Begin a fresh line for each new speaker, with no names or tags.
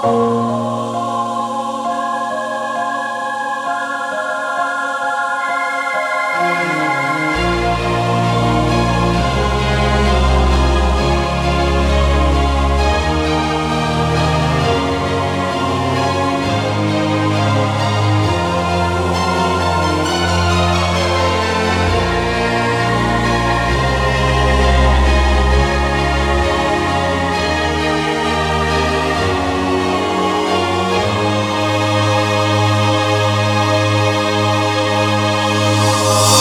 Oh.